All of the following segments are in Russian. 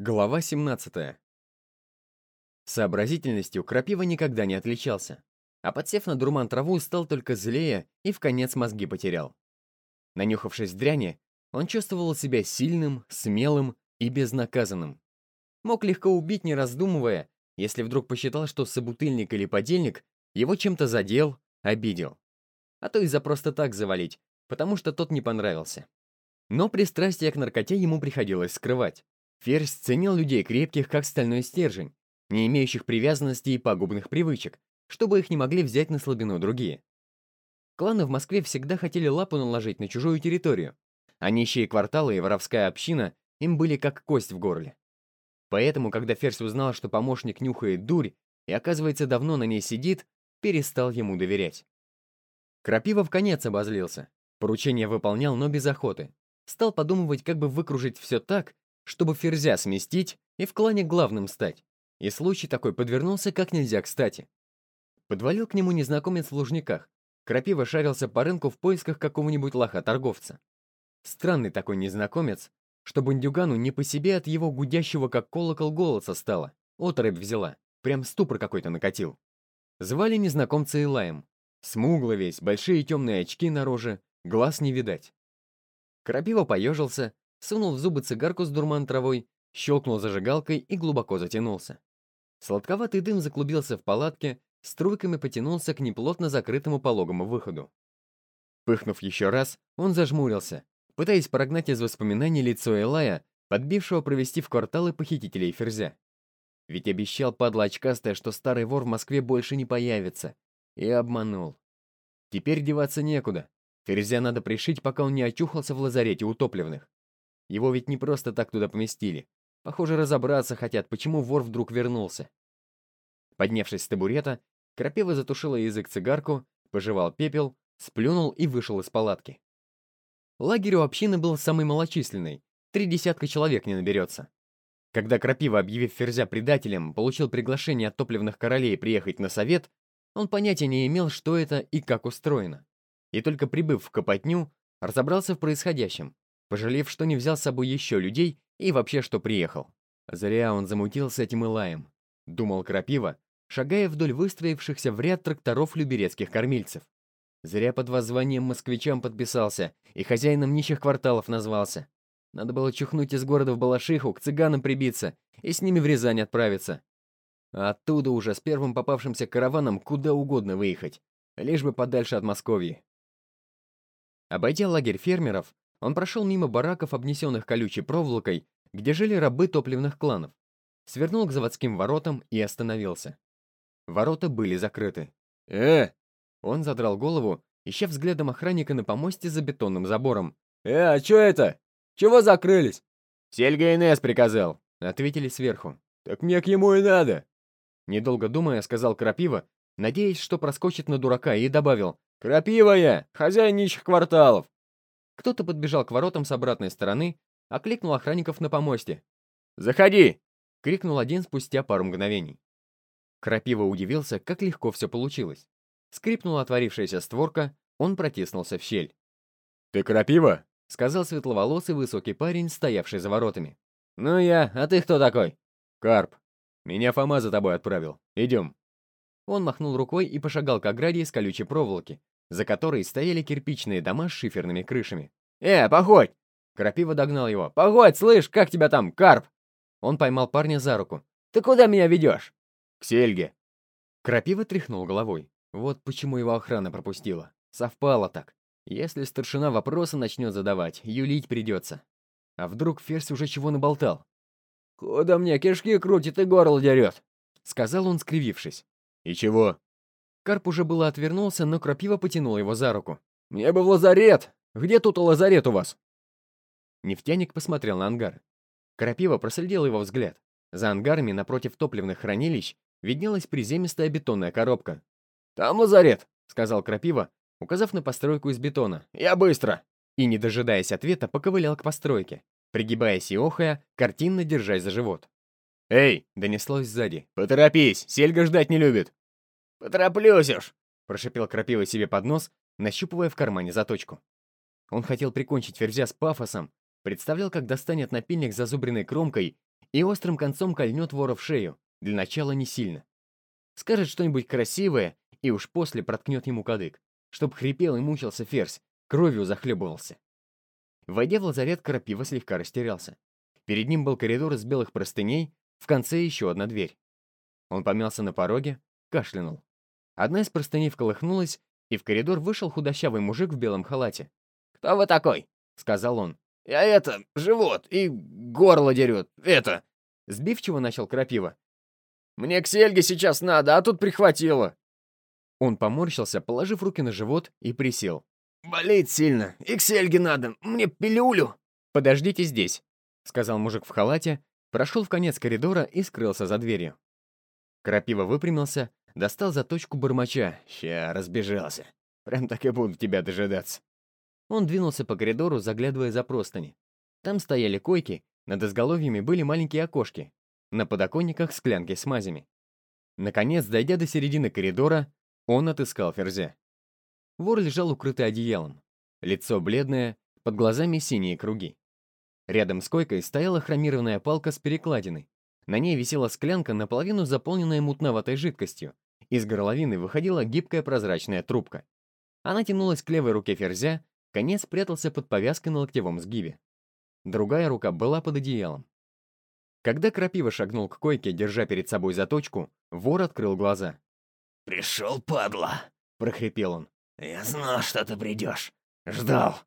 Глава 17. Сообразительностью Крапива никогда не отличался, а подсев на дурман траву, стал только злее и в конец мозги потерял. Нанюхавшись дряни, он чувствовал себя сильным, смелым и безнаказанным. Мог легко убить, не раздумывая, если вдруг посчитал, что собутыльник или подельник его чем-то задел, обидел. А то и за просто так завалить, потому что тот не понравился. Но пристрастие к наркоте ему приходилось скрывать. Ферзь ценил людей крепких, как стальной стержень, не имеющих привязанности и пагубных привычек, чтобы их не могли взять на слабину другие. Кланы в Москве всегда хотели лапу наложить на чужую территорию, а нищие кварталы и воровская община им были как кость в горле. Поэтому, когда Ферзь узнал, что помощник нюхает дурь и, оказывается, давно на ней сидит, перестал ему доверять. Крапива в конец обозлился. Поручение выполнял, но без охоты. Стал подумывать, как бы выкружить все так, чтобы ферзя сместить и в клане главным стать. И случай такой подвернулся как нельзя кстати. Подвалил к нему незнакомец в Лужниках. Крапива шарился по рынку в поисках какого-нибудь лоха-торговца. Странный такой незнакомец, что бандюгану не по себе от его гудящего как колокол голоса стало. Оторопь взяла, прям ступор какой-то накатил. Звали незнакомца Илаем. Смугло весь, большие темные очки на роже, глаз не видать. Крапива поежился, сунул в зубы цигарку с дурман травой, щелкнул зажигалкой и глубоко затянулся. Сладковатый дым заклубился в палатке, струйками потянулся к неплотно закрытому пологому выходу. Пыхнув еще раз, он зажмурился, пытаясь прогнать из воспоминаний лицо Элая, подбившего провести в кварталы похитителей Ферзя. Ведь обещал падла очкастая, что старый вор в Москве больше не появится. И обманул. Теперь деваться некуда. Ферзя надо пришить, пока он не очухался в лазарете утопленных. Его ведь не просто так туда поместили. Похоже, разобраться хотят, почему вор вдруг вернулся. Поднявшись с табурета, Крапива затушила язык цигарку, пожевал пепел, сплюнул и вышел из палатки. Лагерь у общины был самый малочисленный, три десятка человек не наберется. Когда Крапива, объявив Ферзя предателем, получил приглашение от топливных королей приехать на совет, он понятия не имел, что это и как устроено. И только прибыв в Копотню, разобрался в происходящем, пожалев, что не взял с собой еще людей и вообще, что приехал. Зря он замутил с этим Илаем, думал Крапива, шагая вдоль выстроившихся в ряд тракторов люберецких кормильцев. Зря под воззванием москвичам подписался и хозяином нищих кварталов назвался. Надо было чухнуть из города в Балашиху, к цыганам прибиться и с ними в Рязань отправиться. А оттуда уже с первым попавшимся караваном куда угодно выехать, лишь бы подальше от Московьи. Обойдя лагерь фермеров, он прошел мимо бараков, обнесенных колючей проволокой, где жили рабы топливных кланов, свернул к заводским воротам и остановился. Ворота были закрыты. «Э!» Он задрал голову, ища взглядом охранника на помосте за бетонным забором. «Э, а чё это? Чего закрылись?» «Сельга Инес приказал», — ответили сверху. «Так мне к ему и надо!» Недолго думая, сказал Крапива, надеясь, что проскочит на дурака, и добавил. «Крапива я, хозяин нищих кварталов. Кто-то подбежал к воротам с обратной стороны, окликнул охранников на помосте. «Заходи!» — крикнул один спустя пару мгновений. Крапива удивился, как легко все получилось. Скрипнула отворившаяся створка, он протиснулся в щель. «Ты Крапива?» — сказал светловолосый высокий парень, стоявший за воротами. «Ну я, а ты кто такой?» «Карп. Меня Фома за тобой отправил. Идем». Он махнул рукой и пошагал к ограде из колючей проволоки, за которой стояли кирпичные дома с шиферными крышами. «Э, погодь!» Крапива догнал его. «Погодь, слышь, как тебя там, Карп?» Он поймал парня за руку. «Ты куда меня ведешь?» «К Сельге». Крапива тряхнул головой. Вот почему его охрана пропустила. Совпало так. Если старшина вопросы начнет задавать, юлить придется. А вдруг Ферзь уже чего наболтал? «Куда мне кишки крутит и горло дерет?» Сказал он, скривившись. «И чего?» Карп уже было отвернулся, но Крапива потянул его за руку. «Мне бы в лазарет! Где тут лазарет у вас?» Нефтяник посмотрел на ангар. Крапива проследил его взгляд. За ангарами напротив топливных хранилищ виднелась приземистая бетонная коробка. «Там лазарет», — сказал Крапива, указав на постройку из бетона. «Я быстро!» И, не дожидаясь ответа, поковылял к постройке, пригибаясь и охая, картинно держась за живот. «Эй!» — донеслось сзади. «Поторопись! Сельга ждать не любит!» «Потороплюсь уж!» — прошипел Крапива себе под нос, нащупывая в кармане заточку. Он хотел прикончить Ферзя с пафосом, представлял, как достанет напильник зазубренной кромкой и острым концом кольнет вора в шею, для начала не сильно. Скажет что-нибудь красивое, и уж после проткнет ему кадык, чтоб хрипел и мучился ферзь, кровью захлебывался. Войдя в лазарет, Крапива слегка растерялся. Перед ним был коридор из белых простыней, в конце еще одна дверь. Он помялся на пороге, кашлянул. Одна из простыней вколыхнулась, и в коридор вышел худощавый мужик в белом халате. «Кто вы такой?» — сказал он. «Я это, живот, и горло дерет, это...» Сбивчиво начал Крапива. «Мне к Сельге сейчас надо, а тут прихватило». Он поморщился, положив руки на живот и присел. «Болит сильно, и к Сельге надо, мне пилюлю». «Подождите здесь», — сказал мужик в халате, прошел в конец коридора и скрылся за дверью. Крапива выпрямился, достал заточку бормоча. «Ща, разбежался. Прям так и буду тебя дожидаться». Он двинулся по коридору, заглядывая за простыни. Там стояли койки, над изголовьями были маленькие окошки, на подоконниках склянки с мазями. Наконец, дойдя до середины коридора, он отыскал ферзя. Вор лежал укрытый одеялом. Лицо бледное, под глазами синие круги. Рядом с койкой стояла хромированная палка с перекладиной. На ней висела склянка, наполовину заполненная мутноватой жидкостью. Из горловины выходила гибкая прозрачная трубка. Она тянулась к левой руке ферзя, конец прятался под повязкой на локтевом сгибе. Другая рука была под одеялом. Когда Крапива шагнул к койке, держа перед собой заточку, вор открыл глаза. «Пришел, падла!» — прохрипел он. «Я знал, что ты придешь. Ждал!»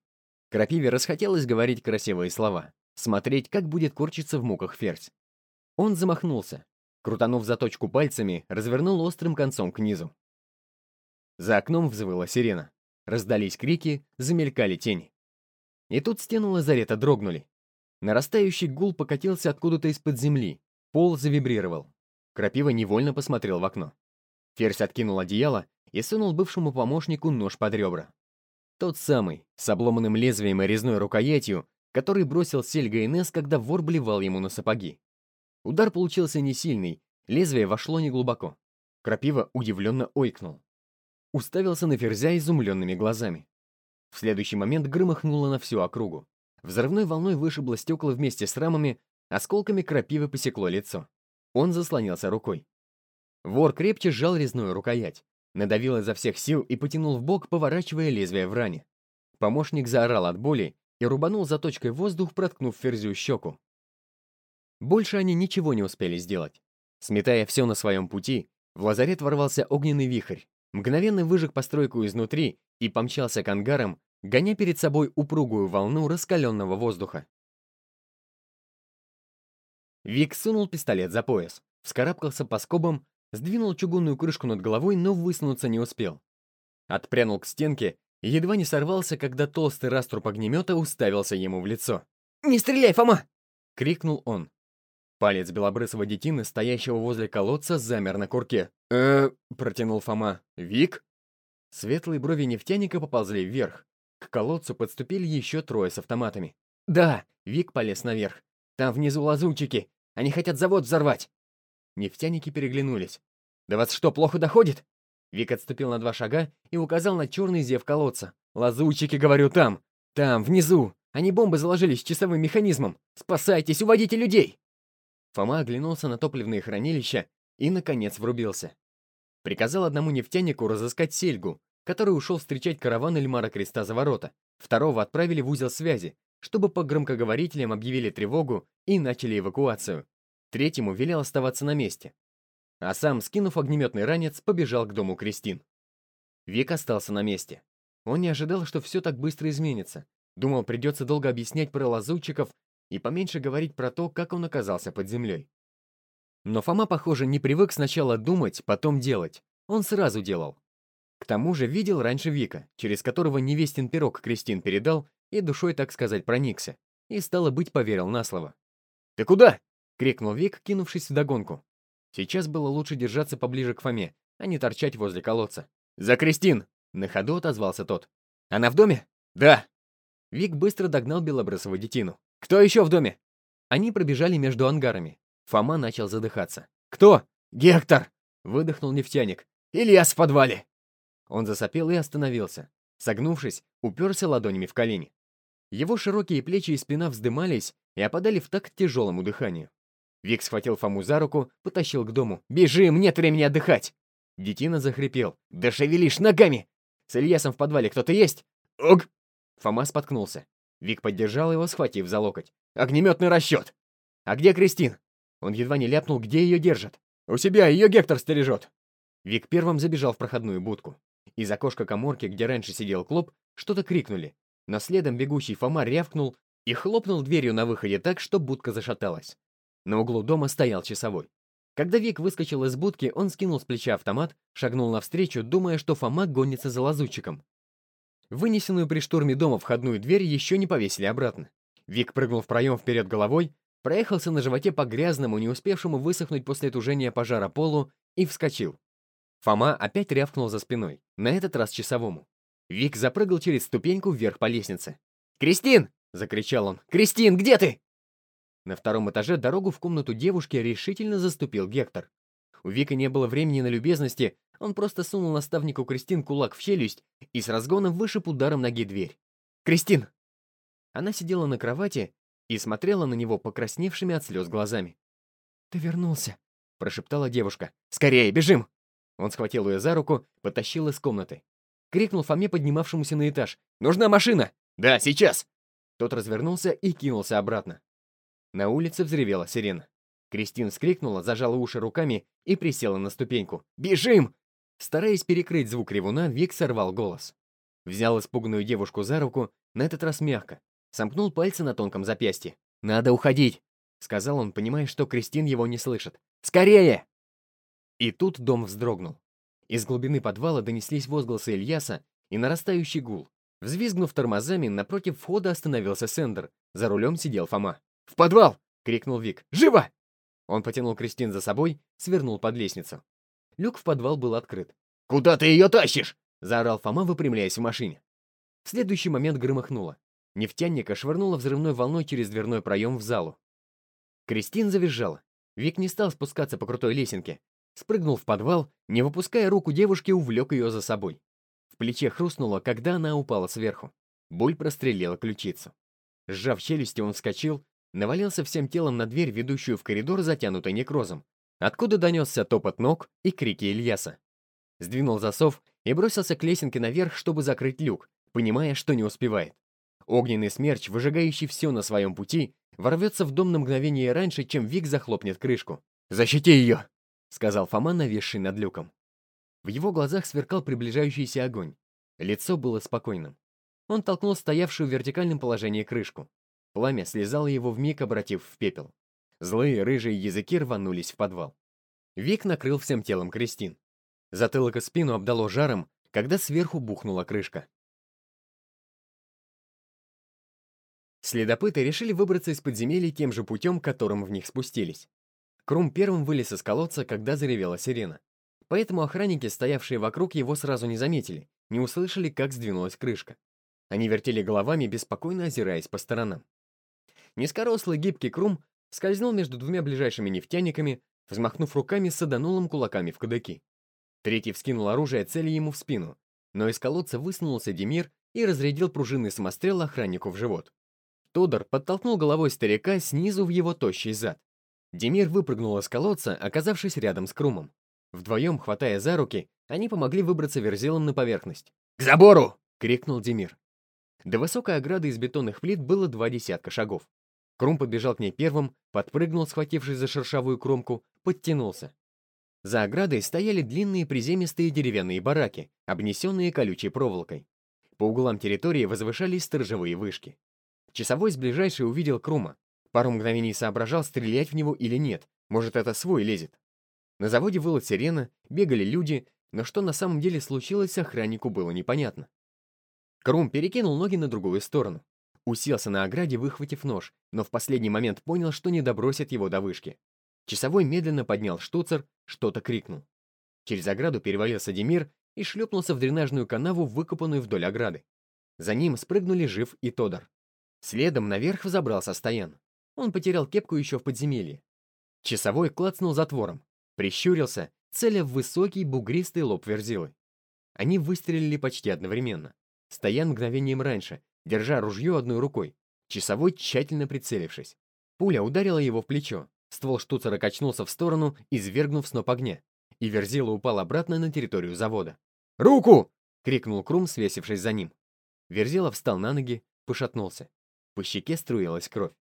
Крапиве расхотелось говорить красивые слова, смотреть, как будет корчиться в муках ферзь. Он замахнулся, крутанув заточку пальцами, развернул острым концом к низу. За окном взвыла сирена. Раздались крики, замелькали тени. И тут стены лазарета дрогнули. Нарастающий гул покатился откуда-то из-под земли. Пол завибрировал. Крапива невольно посмотрел в окно. Ферзь откинул одеяло и сунул бывшему помощнику нож под ребра. Тот самый, с обломанным лезвием и резной рукоятью, который бросил Сельга Инес, когда вор блевал ему на сапоги. Удар получился не сильный, лезвие вошло неглубоко. Крапива удивленно ойкнул. Уставился на ферзя изумленными глазами. В следующий момент громыхнуло на всю округу. Взрывной волной вышибло стекла вместе с рамами, осколками крапивы посекло лицо. Он заслонился рукой. Вор крепче сжал резную рукоять надавил изо всех сил и потянул в бок, поворачивая лезвие в ране. Помощник заорал от боли и рубанул заточкой воздух, проткнув ферзю щеку. Больше они ничего не успели сделать. Сметая все на своем пути, в лазарет ворвался огненный вихрь, мгновенно выжег постройку изнутри и помчался к ангарам, гоня перед собой упругую волну раскаленного воздуха. Вик сунул пистолет за пояс, вскарабкался по скобам Сдвинул чугунную крышку над головой, но высунуться не успел. Отпрянул к стенке и едва не сорвался, когда толстый раструб огнемета уставился ему в лицо. «Не стреляй, Фома!» — крикнул он. Палец белобрысого детины, стоящего возле колодца, замер на курке. э протянул Фома. «Вик?» Светлые брови нефтяника поползли вверх. К колодцу подступили еще трое с автоматами. «Да!» — Вик полез наверх. «Там внизу лазутчики! Они хотят завод взорвать!» Нефтяники переглянулись. «Да вас что, плохо доходит?» Вик отступил на два шага и указал на черный зев колодца. «Лазутчики, говорю, там! Там, внизу! Они бомбы заложили с часовым механизмом! Спасайтесь, уводите людей!» Фома оглянулся на топливные хранилища и, наконец, врубился. Приказал одному нефтянику разыскать сельгу, который ушел встречать караван Эльмара Креста за ворота. Второго отправили в узел связи, чтобы по громкоговорителям объявили тревогу и начали эвакуацию. Третьему велел оставаться на месте. А сам, скинув огнеметный ранец, побежал к дому Кристин. Вик остался на месте. Он не ожидал, что все так быстро изменится. Думал, придется долго объяснять про лазутчиков и поменьше говорить про то, как он оказался под землей. Но Фома, похоже, не привык сначала думать, потом делать. Он сразу делал. К тому же видел раньше Вика, через которого невестин пирог Кристин передал и душой, так сказать, проникся. И, стало быть, поверил на слово. «Ты куда?» крикнул Вик, кинувшись в догонку. Сейчас было лучше держаться поближе к Фоме, а не торчать возле колодца. «За Кристин!» — на ходу отозвался тот. «Она в доме?» «Да!» Вик быстро догнал белобрысого детину. «Кто еще в доме?» Они пробежали между ангарами. Фома начал задыхаться. «Кто?» «Гектор!» — выдохнул нефтяник. «Ильяс в подвале!» Он засопел и остановился. Согнувшись, уперся ладонями в колени. Его широкие плечи и спина вздымались и опадали в такт тяжелому дыханию. Вик схватил Фому за руку, потащил к дому. «Бежим, нет времени отдыхать!» Детина захрипел. «Да шевелишь ногами! С Ильясом в подвале кто-то есть?» «Ог!» Фома споткнулся. Вик поддержал его, схватив за локоть. «Огнеметный расчет!» «А где Кристин?» Он едва не ляпнул, где ее держат. «У себя, ее Гектор стережет!» Вик первым забежал в проходную будку. Из окошка коморки, где раньше сидел Клоп, что-то крикнули. Но следом бегущий Фома рявкнул и хлопнул дверью на выходе так, что будка зашаталась. На углу дома стоял часовой. Когда Вик выскочил из будки, он скинул с плеча автомат, шагнул навстречу, думая, что Фома гонится за лазутчиком. Вынесенную при штурме дома входную дверь еще не повесили обратно. Вик прыгнул в проем вперед головой, проехался на животе по грязному, не успевшему высохнуть после тужения пожара полу, и вскочил. Фома опять рявкнул за спиной, на этот раз часовому. Вик запрыгал через ступеньку вверх по лестнице. «Кристин!» — закричал он. «Кристин, где ты?» На втором этаже дорогу в комнату девушки решительно заступил Гектор. У Вика не было времени на любезности, он просто сунул наставнику Кристин кулак в челюсть и с разгона вышиб ударом ноги дверь. «Кристин!» Она сидела на кровати и смотрела на него покрасневшими от слез глазами. «Ты вернулся», — прошептала девушка. «Скорее, бежим!» Он схватил ее за руку, потащил из комнаты. Крикнул Фоме, поднимавшемуся на этаж. «Нужна машина!» «Да, сейчас!» Тот развернулся и кинулся обратно. На улице взревела сирена. Кристин вскрикнула, зажала уши руками и присела на ступеньку. «Бежим!» Стараясь перекрыть звук ревуна, Вик сорвал голос. Взял испуганную девушку за руку, на этот раз мягко. Сомкнул пальцы на тонком запястье. «Надо уходить!» — сказал он, понимая, что Кристин его не слышит. «Скорее!» И тут дом вздрогнул. Из глубины подвала донеслись возгласы Ильяса и нарастающий гул. Взвизгнув тормозами, напротив входа остановился Сендер. За рулем сидел Фома. «В подвал!» — крикнул Вик. «Живо!» Он потянул Кристин за собой, свернул под лестницу. Люк в подвал был открыт. «Куда ты ее тащишь?» — заорал Фома, выпрямляясь в машине. В следующий момент громыхнуло. Нефтяника швырнула взрывной волной через дверной проем в залу. Кристин завизжала. Вик не стал спускаться по крутой лесенке. Спрыгнул в подвал, не выпуская руку девушки, увлек ее за собой. В плече хрустнуло, когда она упала сверху. Боль прострелила ключицу. Сжав челюсти, он вскочил, навалился всем телом на дверь, ведущую в коридор, затянутый некрозом, откуда донесся топот ног и крики Ильяса. Сдвинул засов и бросился к лесенке наверх, чтобы закрыть люк, понимая, что не успевает. Огненный смерч, выжигающий все на своем пути, ворвется в дом на мгновение раньше, чем Вик захлопнет крышку. «Защити ее!» — сказал Фома, нависший над люком. В его глазах сверкал приближающийся огонь. Лицо было спокойным. Он толкнул стоявшую в вертикальном положении крышку. Пламя слезало его вмиг, обратив в пепел. Злые рыжие языки рванулись в подвал. Вик накрыл всем телом Кристин. Затылок и спину обдало жаром, когда сверху бухнула крышка. Следопыты решили выбраться из подземелий тем же путем, которым в них спустились. Крум первым вылез из колодца, когда заревела сирена. Поэтому охранники, стоявшие вокруг, его сразу не заметили, не услышали, как сдвинулась крышка. Они вертели головами, беспокойно озираясь по сторонам. Низкорослый гибкий Крум скользнул между двумя ближайшими нефтяниками, взмахнув руками, саданул им кулаками в кадаки. Третий вскинул оружие, цели ему в спину, но из колодца высунулся Демир и разрядил пружинный самострел охраннику в живот. Тодор подтолкнул головой старика снизу в его тощий зад. Демир выпрыгнул из колодца, оказавшись рядом с Крумом. Вдвоем, хватая за руки, они помогли выбраться верзилом на поверхность. «К забору!» — крикнул Демир. До высокой ограды из бетонных плит было два десятка шагов. Крум подбежал к ней первым, подпрыгнул, схватившись за шершавую кромку, подтянулся. За оградой стояли длинные приземистые деревянные бараки, обнесенные колючей проволокой. По углам территории возвышались сторожевые вышки. Часовой с ближайшей увидел Крума. Пару мгновений соображал, стрелять в него или нет, может, это свой лезет. На заводе выла сирена, бегали люди, но что на самом деле случилось, охраннику было непонятно. Крум перекинул ноги на другую сторону. Уселся на ограде, выхватив нож, но в последний момент понял, что не добросит его до вышки. Часовой медленно поднял штуцер, что-то крикнул. Через ограду перевалился Демир и шлепнулся в дренажную канаву, выкопанную вдоль ограды. За ним спрыгнули Жив и Тодор. Следом наверх взобрался Стоян. Он потерял кепку еще в подземелье. Часовой клацнул затвором, прищурился, целя в высокий бугристый лоб Верзилы. Они выстрелили почти одновременно. Стоян мгновением раньше, держа ружье одной рукой, часовой тщательно прицелившись. Пуля ударила его в плечо. Ствол штуцера качнулся в сторону, извергнув сноп огня, и Верзила упал обратно на территорию завода. «Руку!» — крикнул Крум, свесившись за ним. Верзила встал на ноги, пошатнулся. По щеке струилась кровь.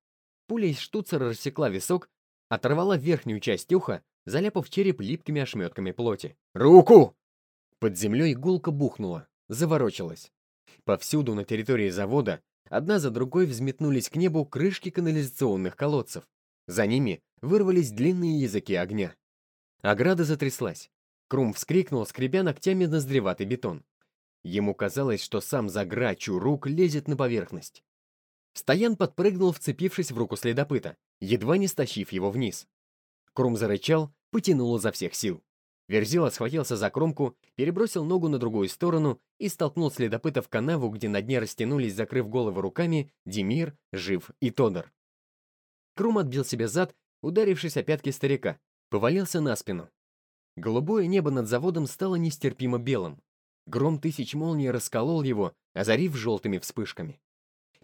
Пуля из штуцера рассекла висок, оторвала верхнюю часть уха, заляпав череп липкими ошметками плоти. «Руку!» Под землей гулко бухнула, заворочилась. Повсюду на территории завода одна за другой взметнулись к небу крышки канализационных колодцев. За ними вырвались длинные языки огня. Ограда затряслась. Крум вскрикнул, скребя ногтями ноздреватый бетон. Ему казалось, что сам Загра Чурук лезет на поверхность. Стоян подпрыгнул, вцепившись в руку следопыта, едва не стащив его вниз. Крум зарычал, потянул изо всех сил. Верзила схватился за кромку, перебросил ногу на другую сторону и столкнул следопыта в канаву, где на дне растянулись, закрыв головы руками, Демир, Жив и Тодор. Крум отбил себе зад, ударившись о пятки старика, повалился на спину. Голубое небо над заводом стало нестерпимо белым. Гром тысяч молний расколол его, озарив желтыми вспышками.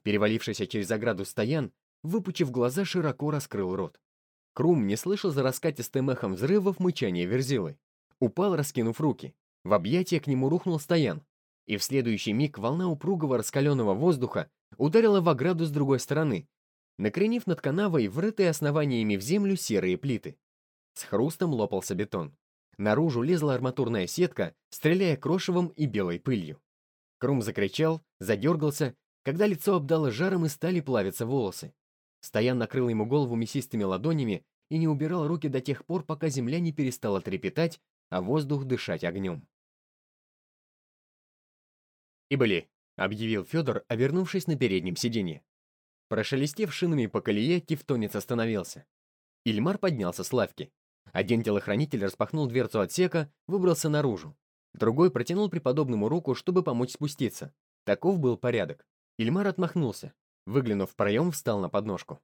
Перевалившийся через ограду стоян, выпучив глаза, широко раскрыл рот. Крум не слышал за раскатистым эхом взрывов мычания верзилы. Упал, раскинув руки. В объятия к нему рухнул стоян. И в следующий миг волна упругого раскаленного воздуха ударила в ограду с другой стороны, накренив над канавой врытые основаниями в землю серые плиты. С хрустом лопался бетон. Наружу лезла арматурная сетка, стреляя крошевом и белой пылью. Крум закричал, задергался, когда лицо обдало жаром и стали плавиться волосы. Стоян накрыл ему голову мясистыми ладонями и не убирал руки до тех пор, пока земля не перестала трепетать, а воздух дышать огнем. «Иболи», — объявил Федор, обернувшись на переднем сиденье. Прошелестев шинами по колее, тевтонец остановился. Ильмар поднялся с лавки. Один телохранитель распахнул дверцу отсека, выбрался наружу. Другой протянул преподобному руку, чтобы помочь спуститься. Таков был порядок. Ильмар отмахнулся. Выглянув в проем, встал на подножку.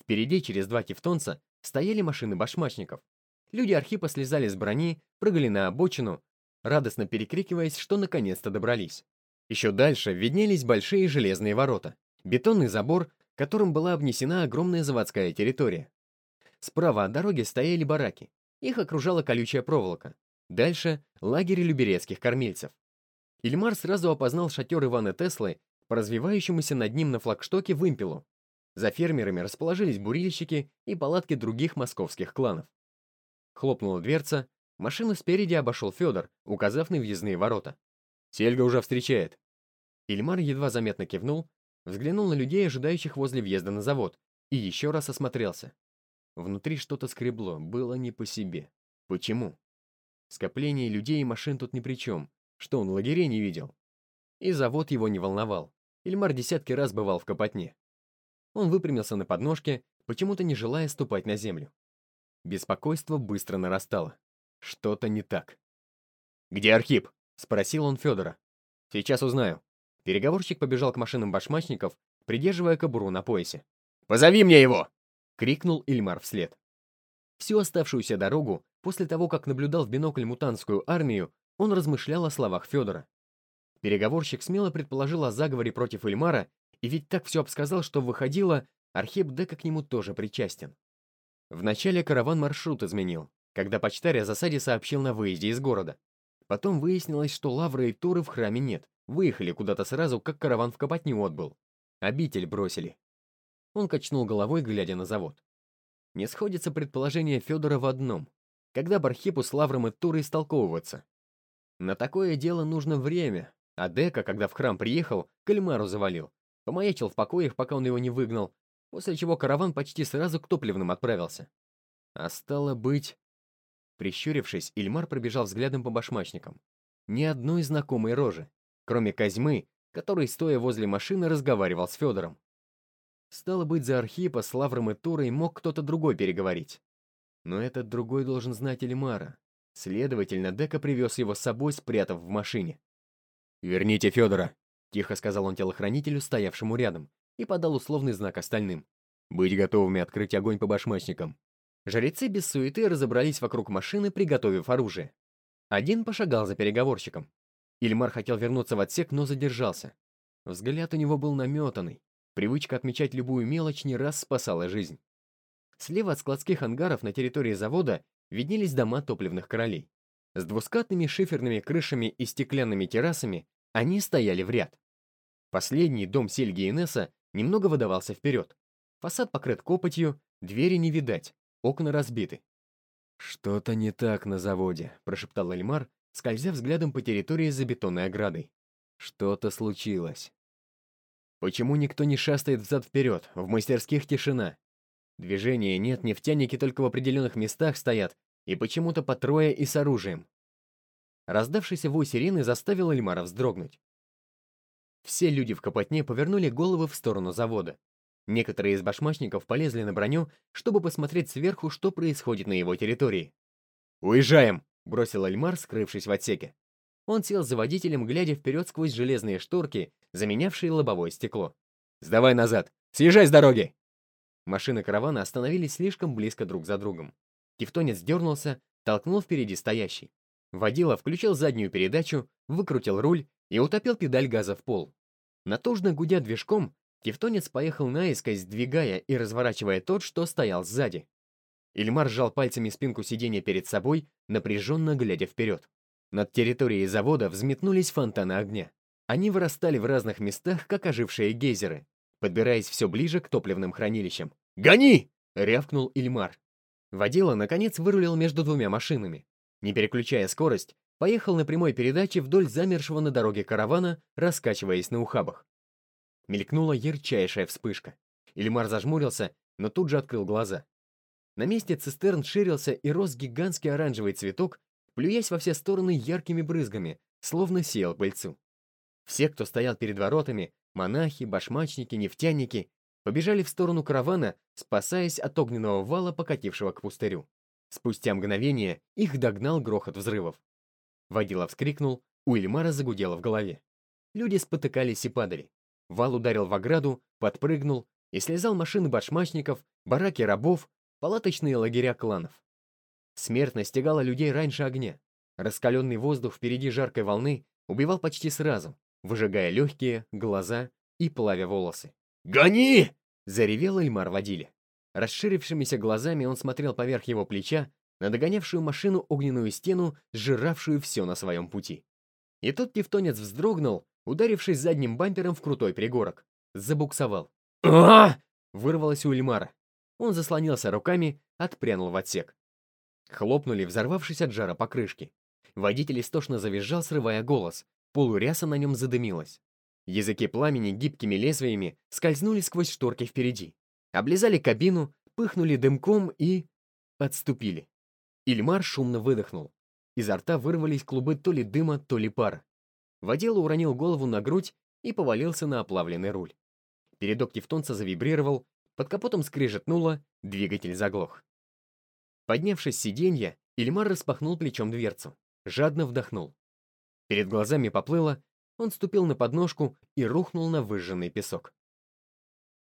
Впереди, через два тевтонца, стояли машины башмачников. Люди Архипа слезали с брони, прыгали на обочину, радостно перекрикиваясь, что наконец-то добрались. Еще дальше виднелись большие железные ворота, бетонный забор, которым была обнесена огромная заводская территория. Справа от дороги стояли бараки. Их окружала колючая проволока. Дальше — лагерь люберецких кормильцев. Ильмар сразу опознал шатер Ивана Теслы по развивающемуся над ним на флагштоке вымпелу. За фермерами расположились бурильщики и палатки других московских кланов. Хлопнула дверца, машину спереди обошел Федор, указав на въездные ворота. «Сельга уже встречает». Ильмар едва заметно кивнул, взглянул на людей, ожидающих возле въезда на завод, и еще раз осмотрелся. Внутри что-то скребло, было не по себе. Почему? Скопление людей и машин тут ни при чем. Что он лагерей не видел? И завод его не волновал. Ильмар десятки раз бывал в Копотне. Он выпрямился на подножке, почему-то не желая ступать на землю. Беспокойство быстро нарастало. Что-то не так. «Где Архип?» — спросил он Федора. «Сейчас узнаю». Переговорщик побежал к машинам башмачников, придерживая кобуру на поясе. «Позови мне его!» — крикнул Ильмар вслед. Всю оставшуюся дорогу, после того, как наблюдал в бинокль мутантскую армию, он размышлял о словах Федора. Переговорщик смело предположил о заговоре против Ильмара, и ведь так все обсказал, что выходило, Архип Дека к нему тоже причастен. Вначале караван маршрут изменил, когда почтарь о засаде сообщил на выезде из города. Потом выяснилось, что лавры и туры в храме нет, выехали куда-то сразу, как караван в Копотню отбыл. Обитель бросили. Он качнул головой, глядя на завод. Не сходится предположение Федора в одном. Когда Бархипу с Лавром и Турой истолковываться? На такое дело нужно время, а Дека, когда в храм приехал, кальмару завалил. Помаячил в покоях, пока он его не выгнал, после чего караван почти сразу к топливным отправился. А стало быть... Прищурившись, Ильмар пробежал взглядом по башмачникам. Ни одной знакомой рожи, кроме Козьмы, который, стоя возле машины, разговаривал с Федором. Стало быть, за Архипа с Лавром и Турой мог кто-то другой переговорить. Но этот другой должен знать Эльмара. Следовательно, Дека привез его с собой, спрятав в машине. «Верните Федора», — тихо сказал он телохранителю, стоявшему рядом, и подал условный знак остальным. «Быть готовыми открыть огонь по башмачникам». Жрецы без суеты разобрались вокруг машины, приготовив оружие. Один пошагал за переговорщиком. Ильмар хотел вернуться в отсек, но задержался. Взгляд у него был наметанный, Привычка отмечать любую мелочь не раз спасала жизнь. Слева от складских ангаров на территории завода виднелись дома топливных королей. С двускатными шиферными крышами и стеклянными террасами они стояли в ряд. Последний дом Сельги и Несса немного выдавался вперед. Фасад покрыт копотью, двери не видать, окна разбиты. «Что-то не так на заводе», — прошептал Эльмар, скользя взглядом по территории за бетонной оградой. «Что-то случилось». «Почему никто не шастает взад-вперед? В мастерских тишина. Движения нет, нефтяники только в определенных местах стоят, и почему-то по трое и с оружием». Раздавшийся вой сирены заставил Эльмара вздрогнуть. Все люди в Копотне повернули головы в сторону завода. Некоторые из башмачников полезли на броню, чтобы посмотреть сверху, что происходит на его территории. «Уезжаем!» — бросил Альмар, скрывшись в отсеке. Он сел за водителем, глядя вперед сквозь железные шторки, заменявшие лобовое стекло. «Сдавай назад! Съезжай с дороги!» Машины каравана остановились слишком близко друг за другом. Тевтонец дернулся, толкнул впереди стоящий. Водила включил заднюю передачу, выкрутил руль и утопил педаль газа в пол. Натужно гудя движком, Тевтонец поехал наискось, сдвигая и разворачивая тот, что стоял сзади. Ильмар сжал пальцами спинку сиденья перед собой, напряженно глядя вперед. Над территорией завода взметнулись фонтаны огня. Они вырастали в разных местах, как ожившие гейзеры, подбираясь все ближе к топливным хранилищам. «Гони!» — рявкнул Ильмар. Водила, наконец, вырулил между двумя машинами. Не переключая скорость, поехал на прямой передаче вдоль замершего на дороге каравана, раскачиваясь на ухабах. Мелькнула ярчайшая вспышка. Ильмар зажмурился, но тут же открыл глаза. На месте цистерн ширился и рос гигантский оранжевый цветок, плюясь во все стороны яркими брызгами, словно сеял пыльцу. Все, кто стоял перед воротами, монахи, башмачники, нефтяники, побежали в сторону каравана, спасаясь от огненного вала, покатившего к пустырю. Спустя мгновение их догнал грохот взрывов. Водила вскрикнул, у Ильмара загудело в голове. Люди спотыкались и падали. Вал ударил в ограду, подпрыгнул и слезал машины башмачников, бараки рабов, палаточные лагеря кланов. Смерть настигала людей раньше огня. Раскаленный воздух впереди жаркой волны убивал почти сразу, выжигая легкие, глаза и плавя волосы. «Гони!» — заревел Эльмар водиле. Расширившимися глазами он смотрел поверх его плеча на догонявшую машину огненную стену, сжиравшую все на своем пути. И тут тевтонец вздрогнул, ударившись задним бампером в крутой пригорок. Забуксовал. а вырвалось у Эльмара. Он заслонился руками, отпрянул в отсек. Хлопнули, взорвавшись от жара покрышки. Водитель истошно завизжал, срывая голос. Полуряса на нем задымилась. Языки пламени гибкими лезвиями скользнули сквозь шторки впереди. Облизали кабину, пыхнули дымком и... отступили. Ильмар шумно выдохнул. Изо рта вырвались клубы то ли дыма, то ли пара. Водила уронил голову на грудь и повалился на оплавленный руль. Передок тевтонца завибрировал, под капотом скрежетнуло, двигатель заглох. Поднявшись с сиденья, Ильмар распахнул плечом дверцу, жадно вдохнул. Перед глазами поплыло, он ступил на подножку и рухнул на выжженный песок.